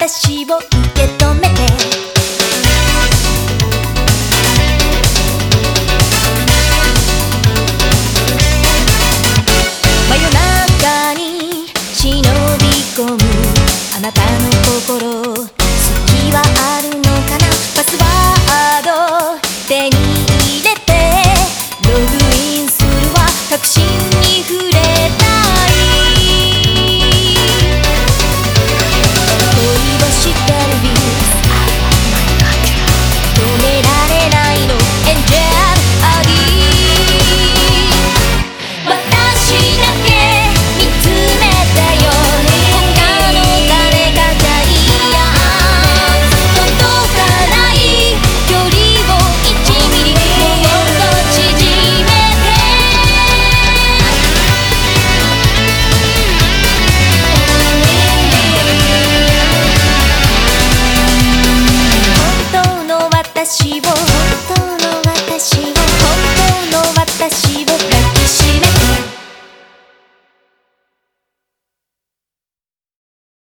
私を受け止めて」「真夜中に忍び込むあなたの心」「きはあるのかな」「パスワード手に入れて」「ログインするわ。確信に触れ私を